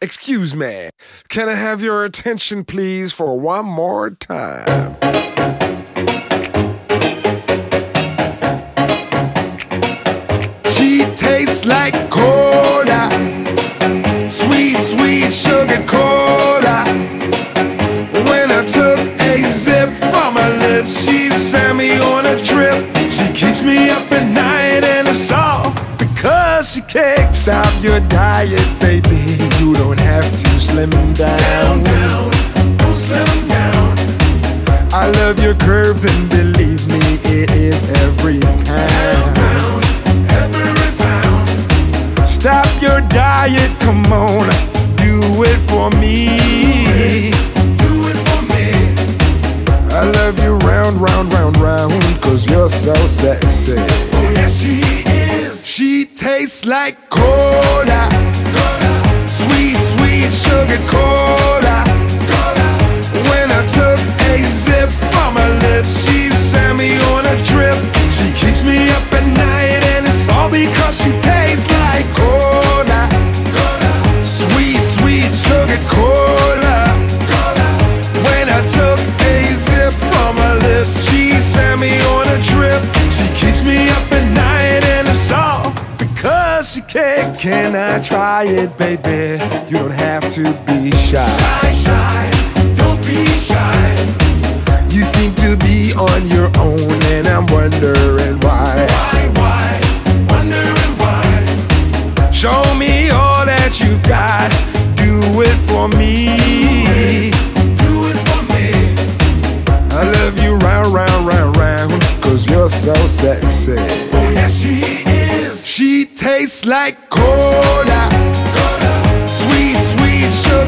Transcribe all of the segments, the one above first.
Excuse me, can I have your attention, please, for one more time? She tastes like cola, sweet, sweet sugar cola. When I took a sip from her lips, she sent me she can't stop your diet, baby. You don't have to slim down. Don't slim down. I love your curves, and believe me, it is every pound. Every pound. Stop your diet, come on, do it for me. Do it for me. I love you round, round, round, round, cause you're so sexy. Oh, yes, she is. She tastes like cola. Sweet, sweet sugar cola. When I took a sip from her lips, she sent me on a trip. She keeps me up at night, and it's all because she tastes like cola. Kicks. Can I try it, baby? You don't have to be shy. Shy, shy, don't be shy. You seem to be on your own, and I'm wondering why. Why, why? Wondering why? Show me all that you've got. Do it for me. Do it for me. I love you round, round, round, round, cause you're so sexy. Oh, yes, she is. She tastes like cola. Sweet, sweet sugar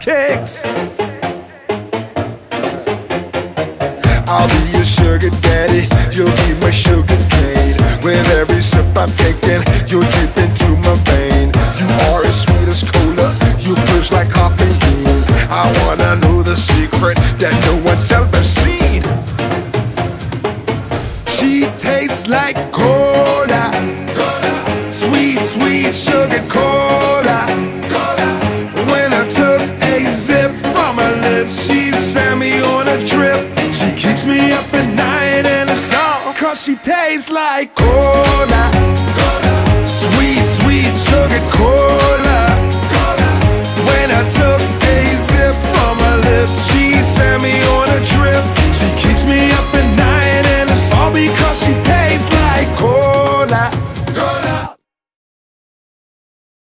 kicks. I'll be your sugar daddy, you'll be my sugar cane. With every sip I'm taking, you're deep into my vein. You are as sweet as cola, you push like caffeine. I wanna know the secret that no one's ever seen. She tastes like cola, sweet, sweet sugar cola. Sip from her lips, she sent me on a trip. She keeps me up at night, and it's all cause she tastes like cola. Sweet, sweet sugar cola. When I took a sip from her lips, she sent me on a trip. She keeps me up at night, and it's all because she tastes.